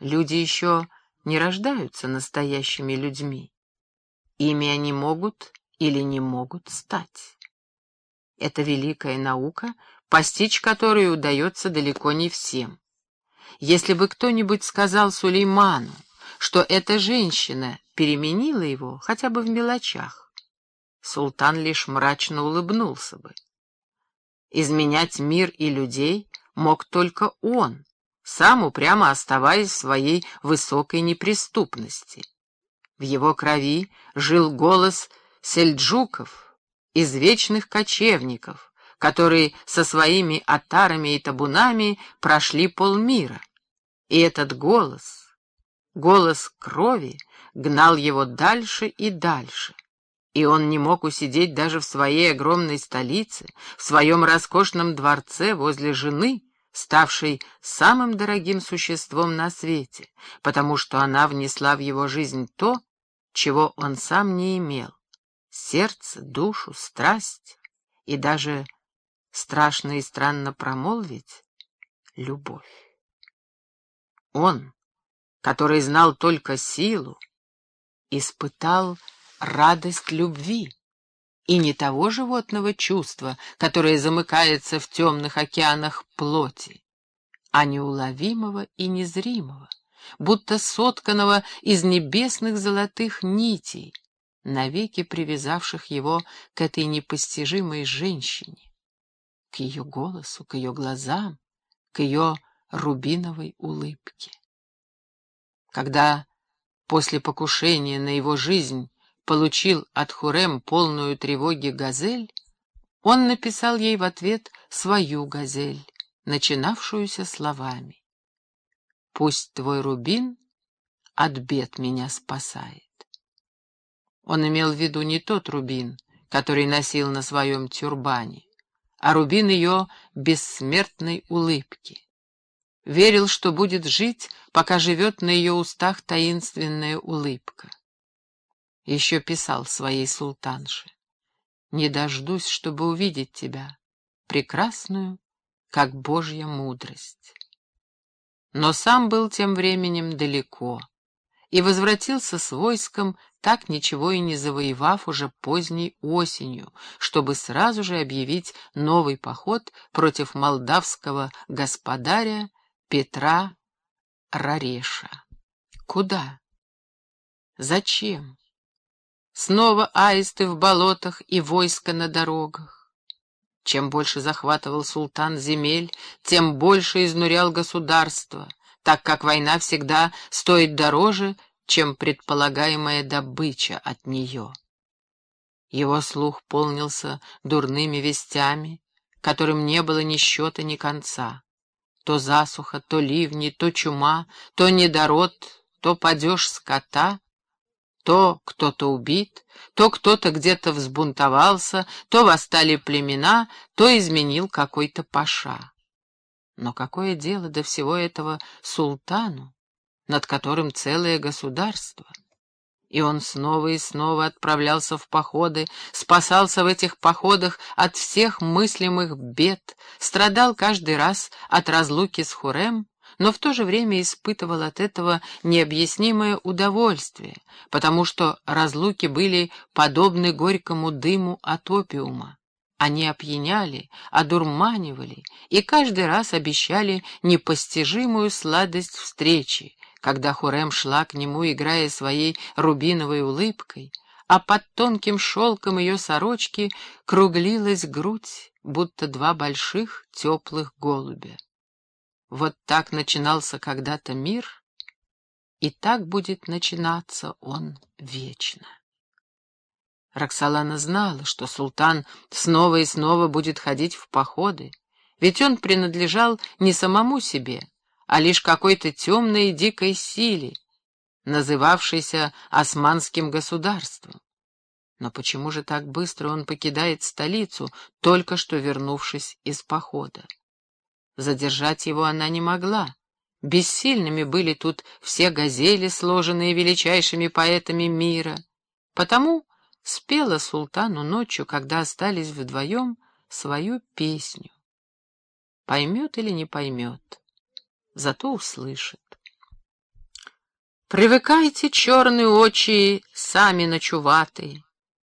Люди еще не рождаются настоящими людьми. Ими они могут или не могут стать. Это великая наука, постичь которую удается далеко не всем. Если бы кто-нибудь сказал Сулейману, что эта женщина переменила его хотя бы в мелочах, султан лишь мрачно улыбнулся бы. Изменять мир и людей мог только он, сам упрямо оставаясь в своей высокой неприступности. В его крови жил голос сельджуков, извечных кочевников, которые со своими отарами и табунами прошли полмира. И этот голос, голос крови, гнал его дальше и дальше. И он не мог усидеть даже в своей огромной столице, в своем роскошном дворце возле жены, ставшей самым дорогим существом на свете, потому что она внесла в его жизнь то, чего он сам не имел — сердце, душу, страсть и даже, страшно и странно промолвить, любовь. Он, который знал только силу, испытал радость любви, и не того животного чувства, которое замыкается в темных океанах плоти, а неуловимого и незримого, будто сотканного из небесных золотых нитей, навеки привязавших его к этой непостижимой женщине, к ее голосу, к ее глазам, к ее рубиновой улыбке. Когда после покушения на его жизнь получил от Хурем полную тревоги газель, он написал ей в ответ свою газель, начинавшуюся словами «Пусть твой рубин от бед меня спасает». Он имел в виду не тот рубин, который носил на своем тюрбане, а рубин ее бессмертной улыбки. Верил, что будет жить, пока живет на ее устах таинственная улыбка еще писал своей султанше. «Не дождусь, чтобы увидеть тебя, прекрасную, как Божья мудрость». Но сам был тем временем далеко и возвратился с войском, так ничего и не завоевав уже поздней осенью, чтобы сразу же объявить новый поход против молдавского господаря Петра Рареша. Куда? Зачем? Снова аисты в болотах и войско на дорогах. Чем больше захватывал султан земель, тем больше изнурял государство, так как война всегда стоит дороже, чем предполагаемая добыча от нее. Его слух полнился дурными вестями, которым не было ни счета, ни конца. То засуха, то ливни, то чума, то недород, то падеж скота — то кто-то убит, то кто-то где-то взбунтовался, то восстали племена, то изменил какой-то паша. Но какое дело до всего этого султану, над которым целое государство? И он снова и снова отправлялся в походы, спасался в этих походах от всех мыслимых бед, страдал каждый раз от разлуки с Хурем, но в то же время испытывал от этого необъяснимое удовольствие, потому что разлуки были подобны горькому дыму от опиума. Они опьяняли, одурманивали и каждый раз обещали непостижимую сладость встречи, когда Хурем шла к нему, играя своей рубиновой улыбкой, а под тонким шелком ее сорочки круглилась грудь, будто два больших теплых голубя. Вот так начинался когда-то мир, и так будет начинаться он вечно. Роксолана знала, что султан снова и снова будет ходить в походы, ведь он принадлежал не самому себе, а лишь какой-то темной и дикой силе, называвшейся османским государством. Но почему же так быстро он покидает столицу, только что вернувшись из похода? Задержать его она не могла. Бессильными были тут все газели, сложенные величайшими поэтами мира. Потому спела султану ночью, когда остались вдвоем, свою песню. Поймет или не поймет, зато услышит. Привыкайте, чорні очі, самі ночувати.